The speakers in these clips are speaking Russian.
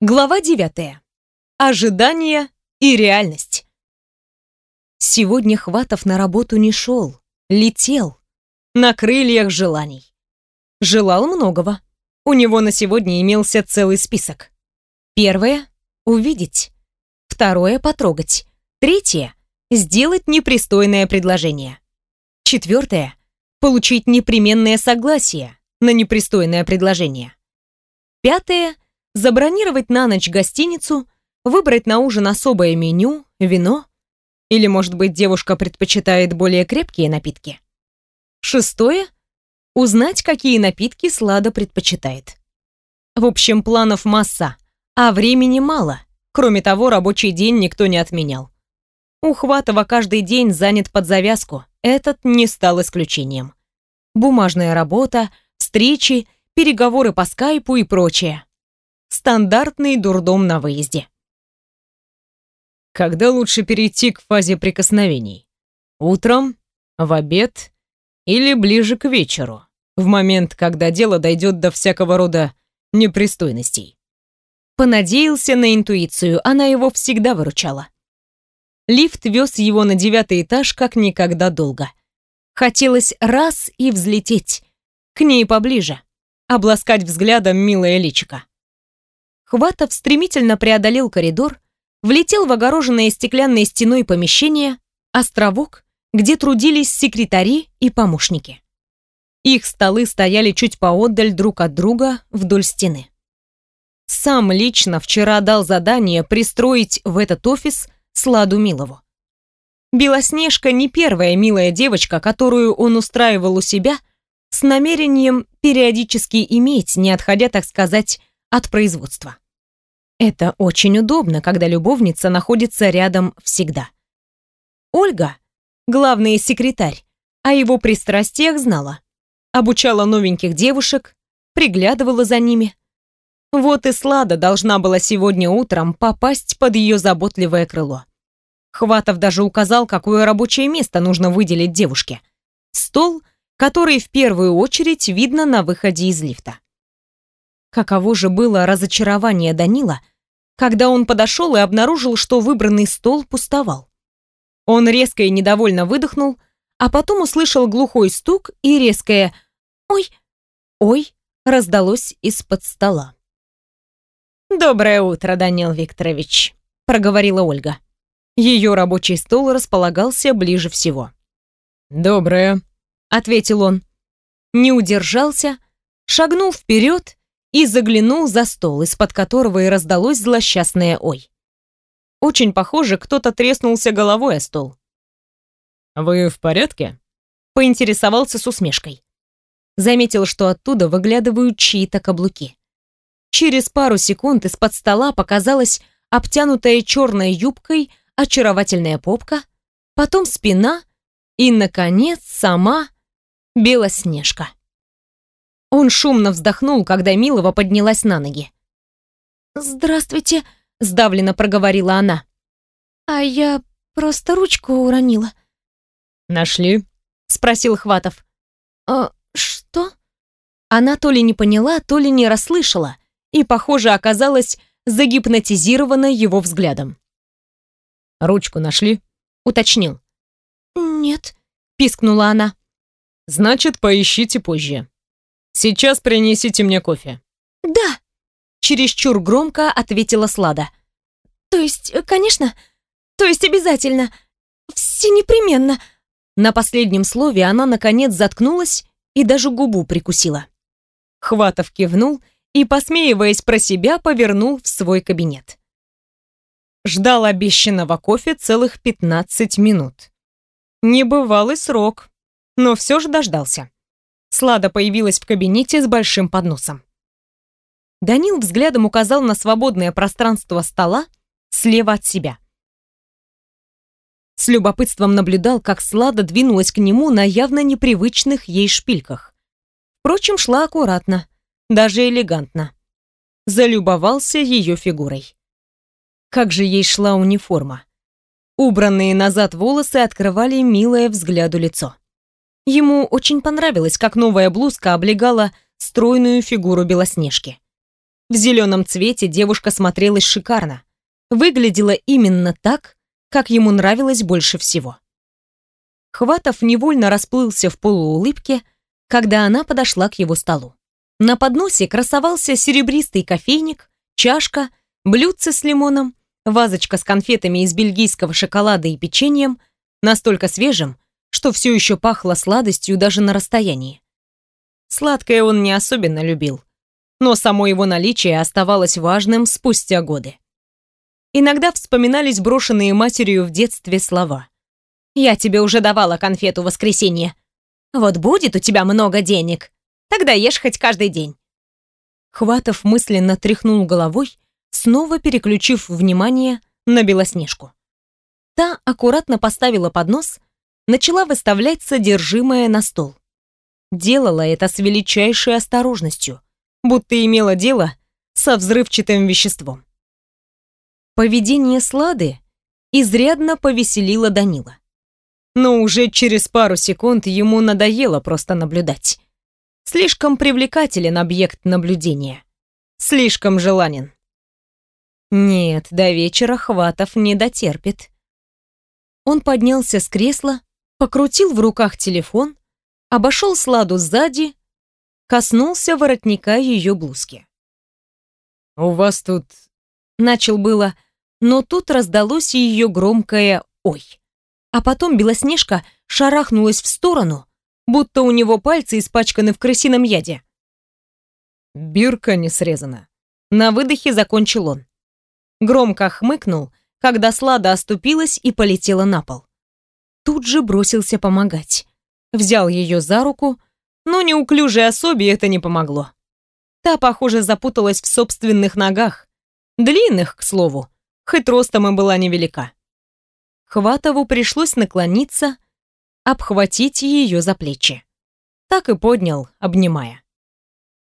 Глава 9. Ожидание и реальность. Сегодня Хватов на работу не шел, летел. На крыльях желаний. Желал многого. У него на сегодня имелся целый список. Первое — увидеть. Второе — потрогать. Третье — сделать непристойное предложение. Четвертое — получить непременное согласие на непристойное предложение. Пятое — забронировать на ночь гостиницу, выбрать на ужин особое меню, вино. Или, может быть, девушка предпочитает более крепкие напитки. Шестое – узнать, какие напитки Слада предпочитает. В общем, планов масса, а времени мало. Кроме того, рабочий день никто не отменял. У Хватова каждый день занят под завязку, этот не стал исключением. Бумажная работа, встречи, переговоры по скайпу и прочее стандартный дурдом на выезде. Когда лучше перейти к фазе прикосновений? Утром, в обед или ближе к вечеру, в момент, когда дело дойдет до всякого рода непристойностей? Понадеялся на интуицию, она его всегда выручала. Лифт вез его на девятый этаж как никогда долго. Хотелось раз и взлететь, к ней поближе, обласкать взглядом милое личико. Хватов стремительно преодолел коридор, влетел в огороженное стеклянной стеной помещение, островок, где трудились секретари и помощники. Их столы стояли чуть поотдаль друг от друга вдоль стены. Сам лично вчера дал задание пристроить в этот офис Сладу Милову. Белоснежка не первая милая девочка, которую он устраивал у себя с намерением периодически иметь, не отходя, так сказать, от производства. Это очень удобно, когда любовница находится рядом всегда. Ольга, главный секретарь, о его пристрастиях знала. Обучала новеньких девушек, приглядывала за ними. Вот и Слада должна была сегодня утром попасть под ее заботливое крыло. Хватов даже указал, какое рабочее место нужно выделить девушке. Стол, который в первую очередь видно на выходе из лифта. Каково же было разочарование Данила, когда он подошел и обнаружил, что выбранный стол пустовал. Он резко и недовольно выдохнул, а потом услышал глухой стук и резкое «Ой!» «Ой!» раздалось из-под стола. «Доброе утро, Данил Викторович», — проговорила Ольга. Ее рабочий стол располагался ближе всего. «Доброе», — ответил он. Не удержался, шагнул вперед и заглянул за стол, из-под которого и раздалось злосчастное «Ой». Очень похоже, кто-то треснулся головой о стол. «Вы в порядке?» Поинтересовался с усмешкой. Заметил, что оттуда выглядывают чьи-то каблуки. Через пару секунд из-под стола показалась обтянутая черной юбкой очаровательная попка, потом спина и, наконец, сама Белоснежка. Он шумно вздохнул, когда Милова поднялась на ноги. «Здравствуйте», — сдавленно проговорила она. «А я просто ручку уронила». «Нашли?» — спросил Хватов. «А что?» Она то ли не поняла, то ли не расслышала, и, похоже, оказалась загипнотизирована его взглядом. «Ручку нашли?» — уточнил. «Нет», — пискнула она. «Значит, поищите позже. Сейчас принесите мне кофе». «Да», — чересчур громко ответила Слада. «То есть, э, конечно, то есть обязательно, все непременно». На последнем слове она, наконец, заткнулась и даже губу прикусила. Хватов кивнул и, посмеиваясь про себя, повернул в свой кабинет. Ждал обещанного кофе целых 15 минут. Небывалый срок, но все же дождался. Слада появилась в кабинете с большим подносом. Данил взглядом указал на свободное пространство стола слева от себя. С любопытством наблюдал, как Слада двинулась к нему на явно непривычных ей шпильках. Впрочем, шла аккуратно, даже элегантно. Залюбовался ее фигурой. Как же ей шла униформа. Убранные назад волосы открывали милое взгляду лицо. Ему очень понравилось, как новая блузка облегала стройную фигуру Белоснежки. В зеленом цвете девушка смотрелась шикарно. Выглядела именно так, как ему нравилось больше всего. Хватов невольно расплылся в полуулыбке, когда она подошла к его столу. На подносе красовался серебристый кофейник, чашка, блюдце с лимоном, вазочка с конфетами из бельгийского шоколада и печеньем, настолько свежим, что все еще пахло сладостью даже на расстоянии. Сладкое он не особенно любил, но само его наличие оставалось важным спустя годы. Иногда вспоминались брошенные матерью в детстве слова. «Я тебе уже давала конфету в воскресенье. Вот будет у тебя много денег, тогда ешь хоть каждый день». Хватов мысленно тряхнул головой, снова переключив внимание на Белоснежку. Та аккуратно поставила поднос, начала выставлять содержимое на стол. Делала это с величайшей осторожностью, будто имела дело со взрывчатым веществом. Поведение Слады изрядно повеселило Данила. Но уже через пару секунд ему надоело просто наблюдать. Слишком привлекателен объект наблюдения. Слишком желанен. Нет, до вечера Хватов не дотерпит. Он поднялся с кресла, покрутил в руках телефон, обошел Сладу сзади, коснулся воротника ее блузки. «У вас тут...» Начал было, но тут раздалось ее громкое «Ой». А потом Белоснежка шарахнулась в сторону, будто у него пальцы испачканы в крысином яде. Бирка не срезана. На выдохе закончил он. Громко хмыкнул, когда Слада оступилась и полетела на пол. Тут же бросился помогать. Взял ее за руку, но неуклюжей особе это не помогло. Та, похоже, запуталась в собственных ногах. Длинных, к слову, хоть ростом и была невелика. Хватову пришлось наклониться, обхватить ее за плечи. Так и поднял, обнимая.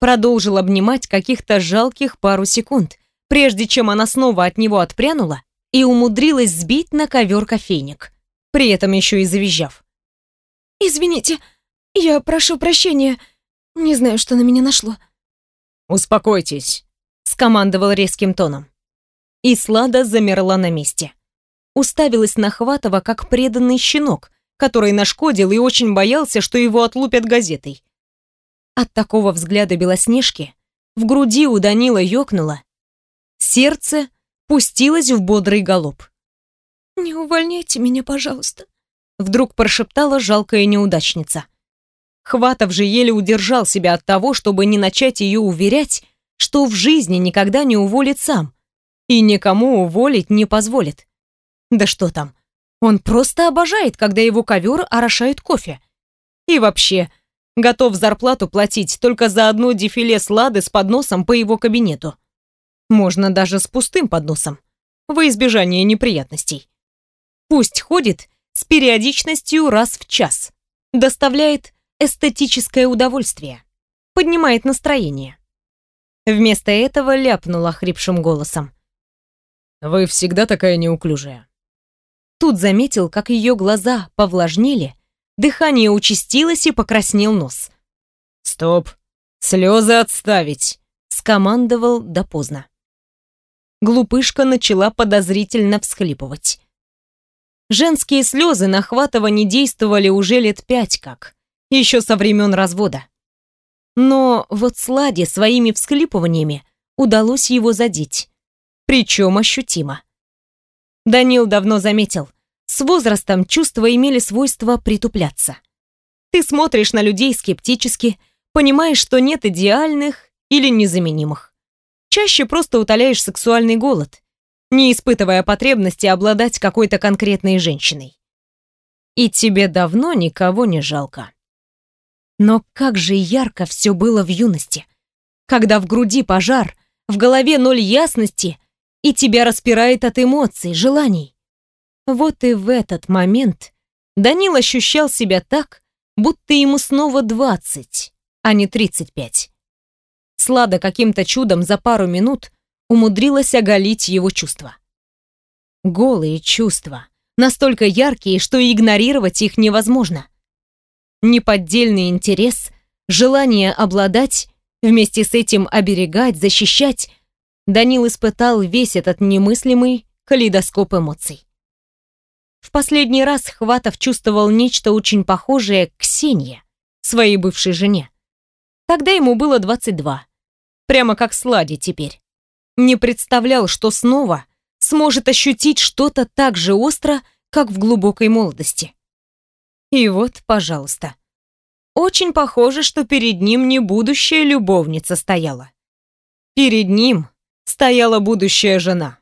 Продолжил обнимать каких-то жалких пару секунд, прежде чем она снова от него отпрянула и умудрилась сбить на ковер кофейник, при этом еще и завизжав. «Извините, я прошу прощения. Не знаю, что на меня нашло». «Успокойтесь», — скомандовал резким тоном. И Слада замерла на месте. Уставилась на Хватова, как преданный щенок, который нашкодил и очень боялся, что его отлупят газетой. От такого взгляда Белоснежки в груди у Данила ёкнуло, сердце пустилось в бодрый галоп. «Не увольняйте меня, пожалуйста», — вдруг прошептала жалкая неудачница. Хватов же еле удержал себя от того, чтобы не начать ее уверять, что в жизни никогда не уволит сам и никому уволить не позволит. Да что там, он просто обожает, когда его ковер орошают кофе. И вообще, готов зарплату платить только за одно дефиле слады с подносом по его кабинету. Можно даже с пустым подносом, во избежание неприятностей. Пусть ходит с периодичностью раз в час. Доставляет эстетическое удовольствие. Поднимает настроение. Вместо этого ляпнула хрипшим голосом. «Вы всегда такая неуклюжая». Тут заметил, как ее глаза повлажнели, дыхание участилось и покраснел нос. «Стоп! Слезы отставить!» — скомандовал да поздно. Глупышка начала подозрительно всхлипывать. Женские слезы на Хватова не действовали уже лет пять как, еще со времен развода. Но вот Сладе своими всхлипываниями удалось его задеть, причем ощутимо. Данил давно заметил, с возрастом чувства имели свойство притупляться. Ты смотришь на людей скептически, понимаешь, что нет идеальных или незаменимых. Чаще просто утоляешь сексуальный голод, не испытывая потребности обладать какой-то конкретной женщиной. И тебе давно никого не жалко. Но как же ярко все было в юности, когда в груди пожар, в голове ноль ясности — и тебя распирает от эмоций, желаний. Вот и в этот момент Данил ощущал себя так, будто ему снова 20, а не 35. Слада каким-то чудом за пару минут умудрилась оголить его чувства. Голые чувства, настолько яркие, что игнорировать их невозможно. Неподдельный интерес, желание обладать Вместе с этим оберегать, защищать. Данил испытал весь этот немыслимый калейдоскоп эмоций. В последний раз Хватов чувствовал нечто очень похожее к Ксении, своей бывшей жене. Тогда ему было 22. Прямо как Слади теперь. Не представлял, что снова сможет ощутить что-то так же остро, как в глубокой молодости. И вот, пожалуйста. Очень похоже, что перед ним не будущая любовница стояла. Перед ним стояла будущая жена.